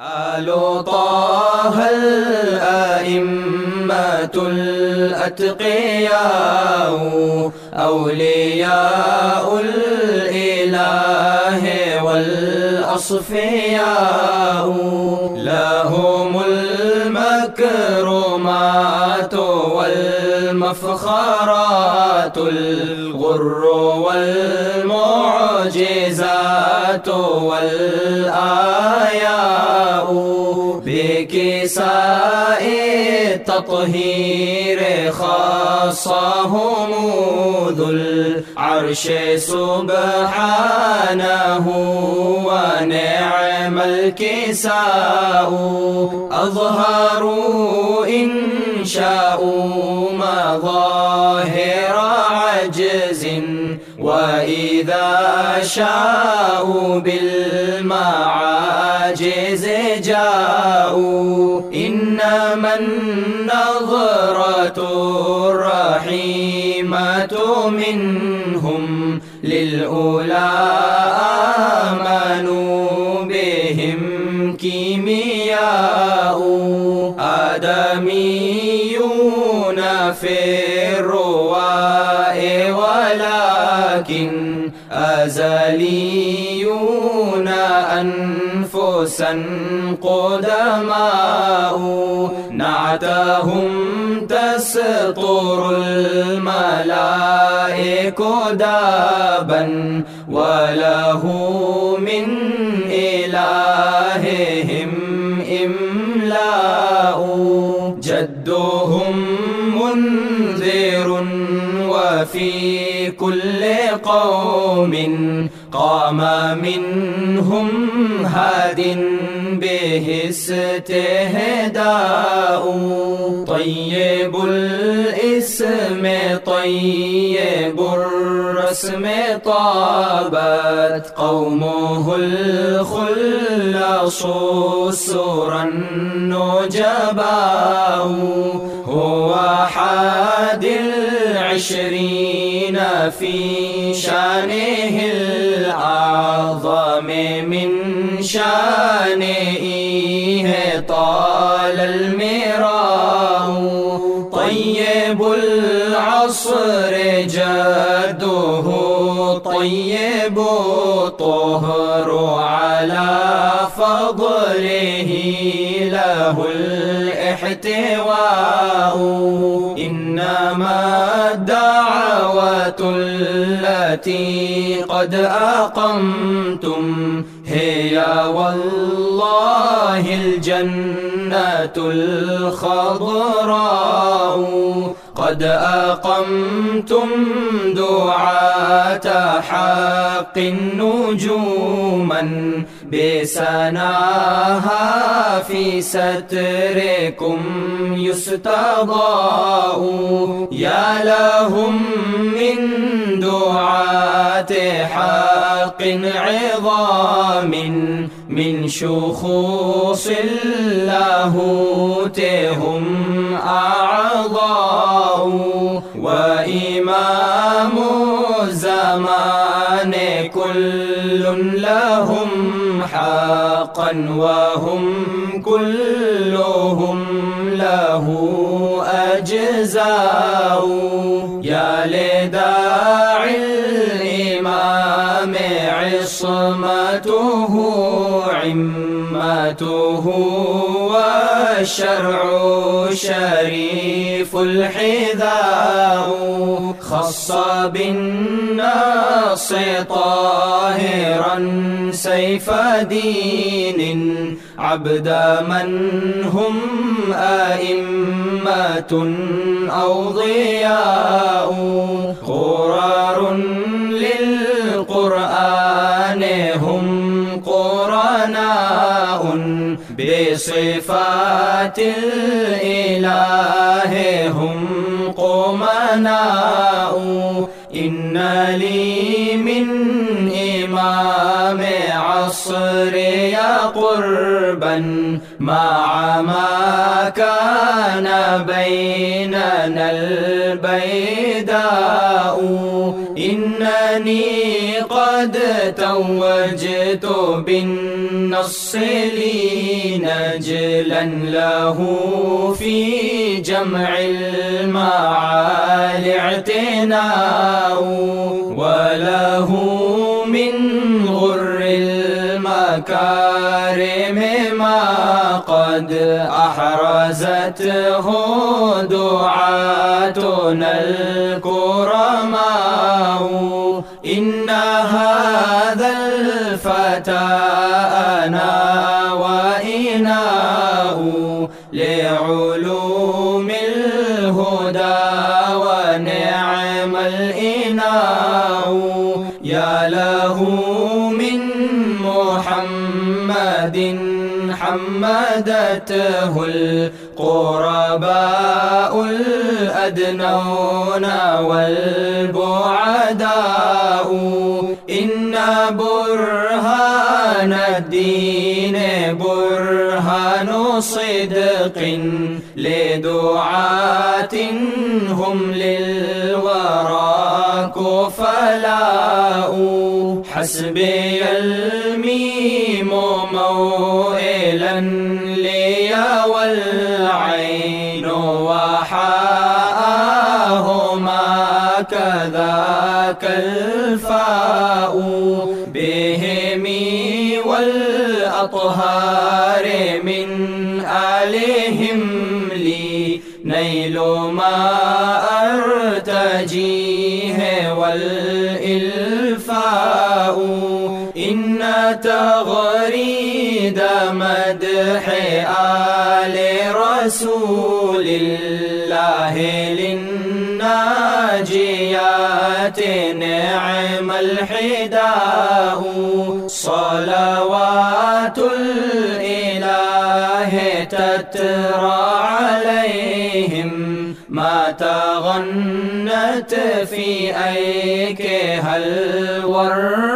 آل طه الأئمة الأتقياء أولياء الإله والأصفياء. لهم المكرمات والمفخرات الغر والمعجزات والآياء بكساء التطهير خاصهم ذو العرش سبحانه ونعم الكساء أظهروا إن شاءوا عجز وإذا شاءوا بالمعاجز جاءوا. إنما النظرة الرحيمة منهم للأولى آمنوا بهم كيمياء آدميون في الرواء ولكن أزليون أنفسا قدماء نعتهم تسطر الملائك دابا وله من إلههم إملاء جدهم منذر وفي كل قوم قام منهم هاد به استهداء طيب الاسم طيب الرسم طابت قومه الخلاص سرا نجباء هو حاد العشرين في شانه الأعظم من شانه طال المراء. طيب العصر جده طيب طهر على فضله له الاحتواء. إنما الدعوة التي قد أقمتم. هي والله الجنة الخضراء. قد أقمتم دعاة حق نجوما بسناها في ستركم يستضاء يا لهم من دعاة حق عظام من شخوص اللاهوت هم أعضاء وإمام الزمان كل لهم حقا وهم كلهم له أجزاء. يا لداعي الإمام عصمته عمته والشرع شريف الحذاء خص بالناس طاهرا سيف دين عبد من هم أئمة أو ضياء بصفات الإله هم قمناء. إن لي من إمام يا قربا مع ما كان بيننا البيداء. إنني قد توجت بالنص لي نجلا له في جمع المعالي اعتناء وله من غر المكارم ما قد أحرزته دعاتنا الكرماء إن هذا الفتى يا له من محمد حمدته القرباء الأدنون والبعداء. إن برهان الدين برهان صدق لدعاة هم للورى كفلاء حسبي الميم موئلا لي والعين وحاءهما كذاك الفاء. بهم والأطهار لي نيل ما أرتجيه والإلفاء إن تغريد مدح آل رسول الله للناجيات نعم الحداء صلوات الإله تترى عليهم ما تغنت في أيكها الورقاء